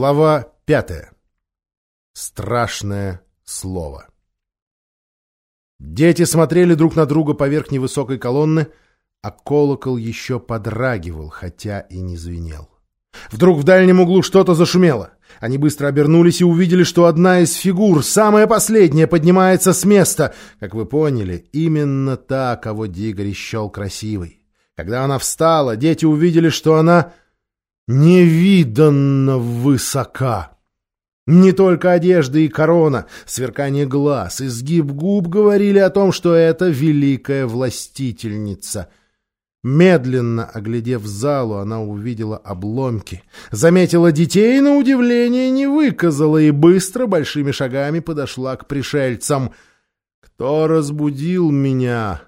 Глава пятая. Страшное слово. Дети смотрели друг на друга поверх невысокой колонны, а колокол еще подрагивал, хотя и не звенел. Вдруг в дальнем углу что-то зашумело. Они быстро обернулись и увидели, что одна из фигур, самая последняя, поднимается с места. Как вы поняли, именно та, кого Дигори счел красивой. Когда она встала, дети увидели, что она невиданно высока. Не только одежда и корона, сверкание глаз, изгиб губ говорили о том, что это великая властительница. Медленно оглядев залу, она увидела обломки, заметила детей, на удивление не выказала и быстро большими шагами подошла к пришельцам. «Кто разбудил меня?»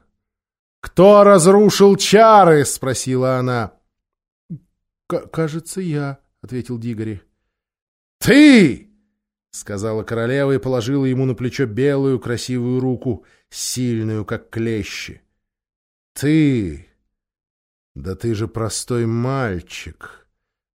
«Кто разрушил чары?» — спросила она. «Кажется, я», — ответил Дигори. «Ты!» — сказала королева и положила ему на плечо белую красивую руку, сильную, как клещи. «Ты! Да ты же простой мальчик!»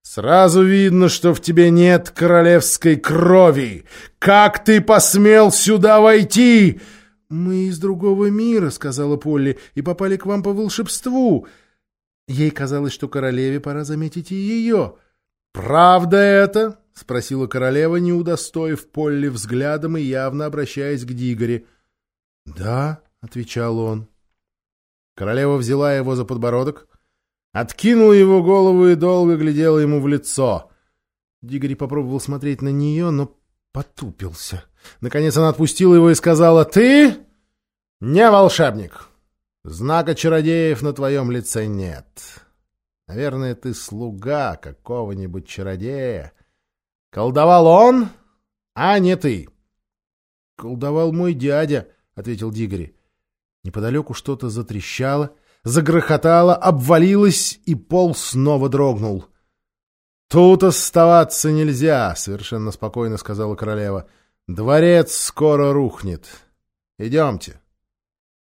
Сразу видно, что в тебе нет королевской крови. Как ты посмел сюда войти? Мы из другого мира, сказала Полли, и попали к вам по волшебству. Ей казалось, что королеве пора заметить и ее. «Правда это?» — спросила королева, не удостоив Полли взглядом и явно обращаясь к Дигоре. «Да», — отвечал он. Королева взяла его за подбородок, откинула его голову и долго глядела ему в лицо. Дигори попробовал смотреть на нее, но потупился. Наконец она отпустила его и сказала, «Ты не волшебник. Знака чародеев на твоем лице нет. Наверное, ты слуга какого-нибудь чародея. Колдовал он, а не ты. — Колдовал мой дядя, — ответил Дигори. Неподалеку что-то затрещало, загрохотало, обвалилось, и пол снова дрогнул. — Тут оставаться нельзя, — совершенно спокойно сказала королева. — Дворец скоро рухнет. Идемте. —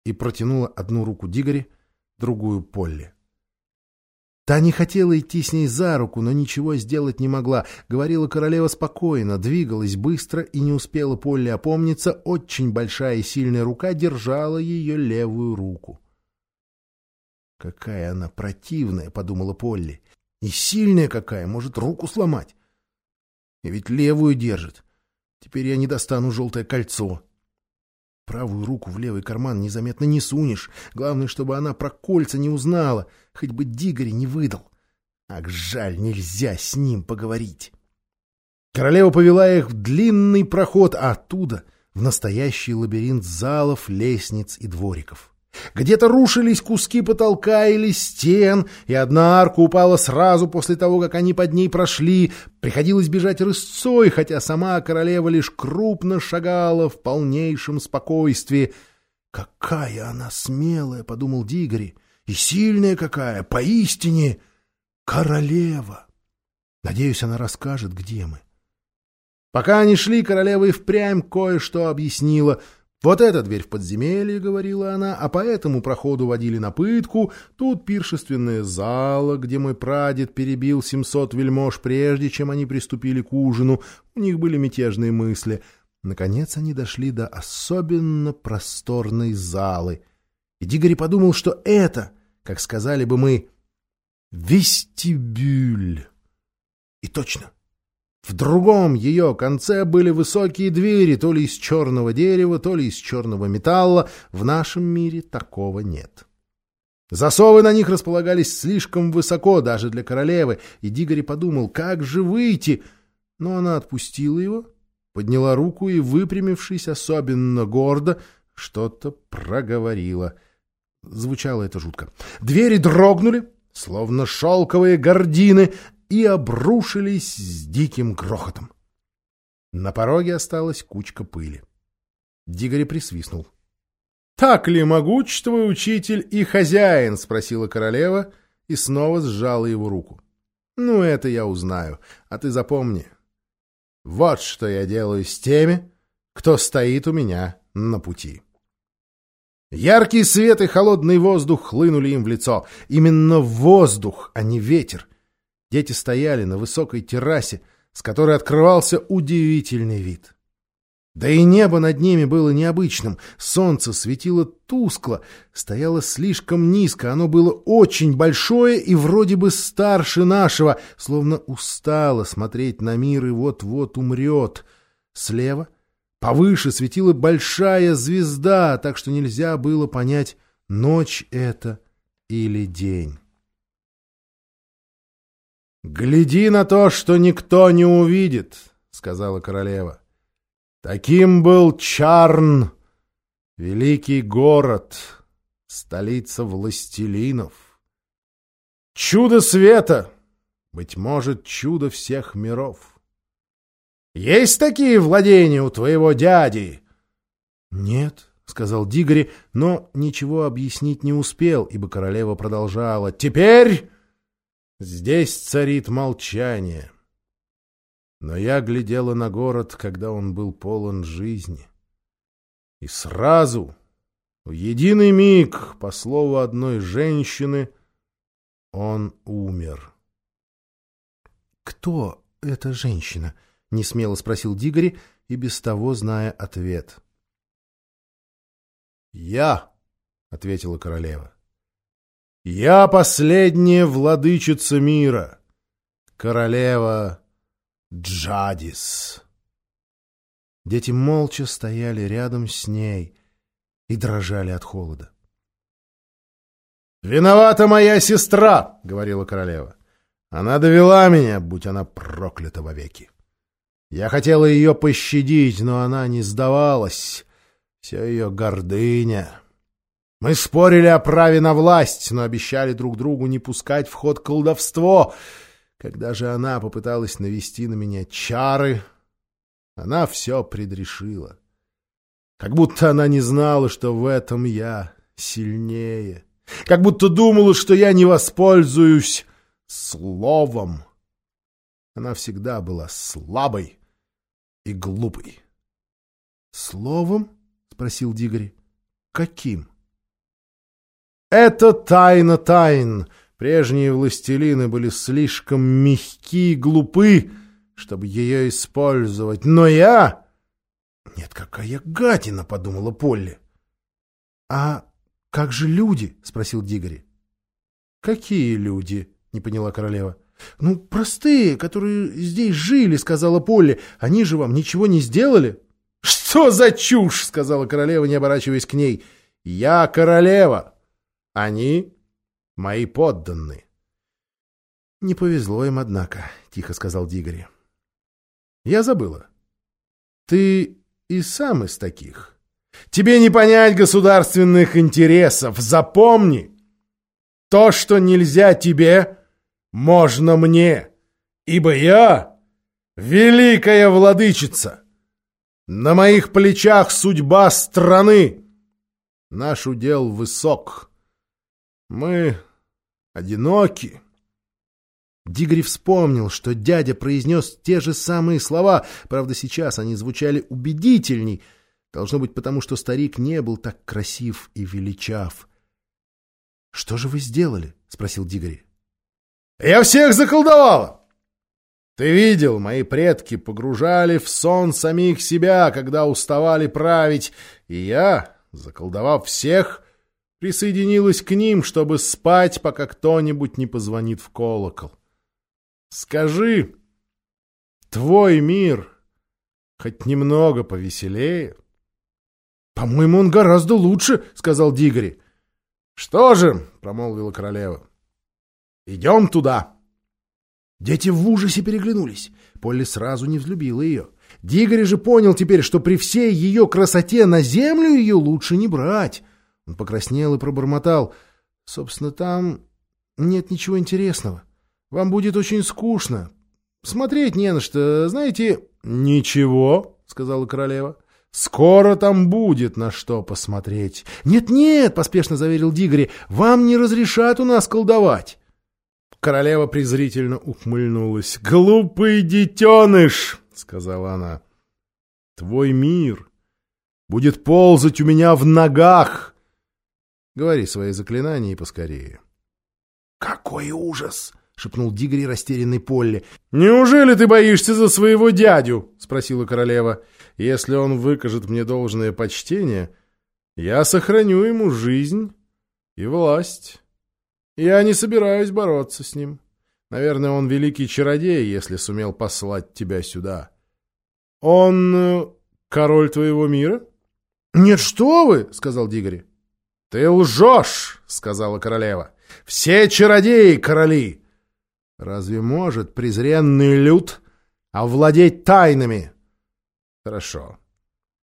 и протянула одну руку Дигори, другую Полли. Та не хотела идти с ней за руку, но ничего сделать не могла. Говорила королева спокойно, двигалась быстро и не успела Полли опомниться. Очень большая и сильная рука держала ее левую руку. «Какая она противная!» — подумала Полли. «И сильная какая! Может, руку сломать!» «И ведь левую держит. Теперь я не достану желтое кольцо». Правую руку в левый карман незаметно не сунешь. Главное, чтобы она про кольца не узнала, хоть бы Дигори не выдал. Ах, жаль, нельзя с ним поговорить. Королева повела их в длинный проход, а оттуда — в настоящий лабиринт залов, лестниц и двориков. Где-то рушились куски потолка или стен, и одна арка упала сразу после того, как они под ней прошли. Приходилось бежать рысцой, хотя сама королева лишь крупно шагала в полнейшем спокойствии. «Какая она смелая!» — подумал Дигори. «И сильная какая! Поистине королева!» Надеюсь, она расскажет, где мы. Пока они шли, королева и впрямь кое-что объяснила — вот эта дверь в подземелье, — говорила она, — а по этому проходу водили на пытку, тут пиршественная зала, где мой прадед перебил семьсот вельмож, прежде чем они приступили к ужину, у них были мятежные мысли. Наконец они дошли до особенно просторной залы. И Дигори подумал, что это, как сказали бы мы, вестибюль. И точно — в другом ее конце были высокие двери, то ли из черного дерева, то ли из черного металла. В нашем мире такого нет. Засовы на них располагались слишком высоко даже для королевы, и Дигори подумал, как же выйти? Но она отпустила его, подняла руку и, выпрямившись особенно гордо, что-то проговорила. Звучало это жутко. Двери дрогнули, словно шелковые гардины, и обрушились с диким грохотом. На пороге осталась кучка пыли. Дигори присвистнул. — Так ли могуч твой учитель и хозяин? — спросила королева и снова сжала его руку. — Ну, это я узнаю, а ты запомни. Вот что я делаю с теми, кто стоит у меня на пути. Яркий свет и холодный воздух хлынули им в лицо. Именно воздух, а не ветер. Дети стояли на высокой террасе, с которой открывался удивительный вид. Да и небо над ними было необычным. Солнце светило тускло, стояло слишком низко. Оно было очень большое и вроде бы старше нашего, словно устало смотреть на мир и вот-вот умрет. Слева, повыше, светила большая звезда, так что нельзя было понять, ночь это или день. «Гляди на то, что никто не увидит», — сказала королева. Таким был Чарн, великий город, столица властелинов. Чудо света, быть может, чудо всех миров. Есть такие владения у твоего дяди? Нет, — сказал Дигори, но ничего объяснить не успел, ибо королева продолжала. Теперь здесь царит молчание. Но я глядела на город, когда он был полон жизни. И сразу, в единый миг, по слову одной женщины, он умер. «Кто эта женщина?» — несмело спросил Дигори, и без того зная ответ. «Я», — ответила королева. «Я последняя владычица мира, королева Джадис. Дети молча стояли рядом с ней и дрожали от холода. «Виновата моя сестра!» — говорила королева. «Она довела меня, будь она проклята вовеки. Я хотела ее пощадить, но она не сдавалась. Все ее гордыня. Мы спорили о праве на власть, но обещали друг другу не пускать в ход колдовство — когда же она попыталась навести на меня чары, она все предрешила. Как будто она не знала, что в этом я сильнее. Как будто думала, что я не воспользуюсь словом. Она всегда была слабой и глупой. — Словом? — спросил Дигори. — Каким? — Это тайна тайн, Прежние властелины были слишком мягки и глупы, чтобы ее использовать. Но я... Нет, какая гадина, подумала Полли. А как же люди? спросил Дигори. Какие люди? не поняла королева. Ну, простые, которые здесь жили, сказала Полли. Они же вам ничего не сделали? Что за чушь? сказала королева, не оборачиваясь к ней. Я королева. Они мои подданные. — Не повезло им, однако, — тихо сказал Дигори. — Я забыла. Ты и сам из таких. Тебе не понять государственных интересов. Запомни, то, что нельзя тебе, можно мне, ибо я великая владычица. На моих плечах судьба страны. Наш удел высок. Мы одиноки. Дигри вспомнил, что дядя произнес те же самые слова, правда, сейчас они звучали убедительней. Должно быть, потому что старик не был так красив и величав. — Что же вы сделали? — спросил Дигори. — Я всех заколдовала! Ты видел, мои предки погружали в сон самих себя, когда уставали править, и я, заколдовав всех, присоединилась к ним, чтобы спать, пока кто-нибудь не позвонит в колокол. Скажи, твой мир хоть немного повеселее? — По-моему, он гораздо лучше, — сказал Дигори. — Что же, — промолвила королева, — идем туда. Дети в ужасе переглянулись. Полли сразу не взлюбила ее. Дигори же понял теперь, что при всей ее красоте на землю ее лучше не брать. Он покраснел и пробормотал. «Собственно, там нет ничего интересного. Вам будет очень скучно. Смотреть не на что, знаете...» «Ничего», — сказала королева. «Скоро там будет на что посмотреть». «Нет-нет», — поспешно заверил Дигори, — «вам не разрешат у нас колдовать». Королева презрительно ухмыльнулась. «Глупый детеныш!» — сказала она. «Твой мир будет ползать у меня в ногах!» Говори свои заклинания и поскорее. — Какой ужас! — шепнул Дигри растерянный Полли. «Неужели ты боишься за своего дядю?» — спросила королева. «Если он выкажет мне должное почтение, я сохраню ему жизнь и власть. Я не собираюсь бороться с ним. Наверное, он великий чародей, если сумел послать тебя сюда. Он э, король твоего мира?» «Нет, что вы!» — сказал Дигори. «Ты лжешь!» — сказала королева. «Все чародеи — короли!» «Разве может презренный люд овладеть тайнами?» «Хорошо.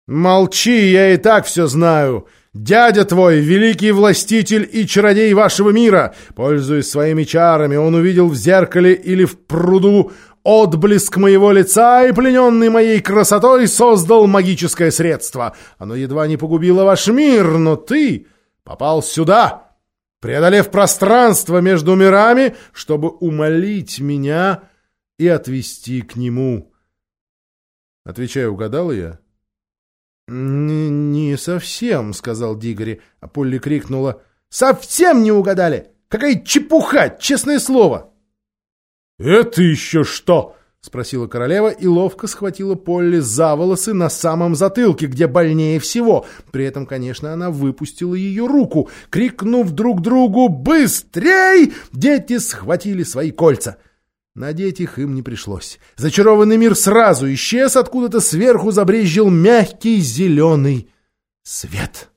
Молчи, я и так все знаю. Дядя твой — великий властитель и чародей вашего мира. Пользуясь своими чарами, он увидел в зеркале или в пруду отблеск моего лица и, плененный моей красотой, создал магическое средство. Оно едва не погубило ваш мир, но ты попал сюда, преодолев пространство между мирами, чтобы умолить меня и отвести к нему. Отвечаю, угадал я? «Не совсем», — сказал Дигори, а Полли крикнула. «Совсем не угадали! Какая чепуха, честное слово!» «Это еще что?» — спросила королева и ловко схватила Полли за волосы на самом затылке, где больнее всего. При этом, конечно, она выпустила ее руку. Крикнув друг другу «Быстрей!», дети схватили свои кольца. Надеть их им не пришлось. Зачарованный мир сразу исчез, откуда-то сверху забрезжил мягкий зеленый свет.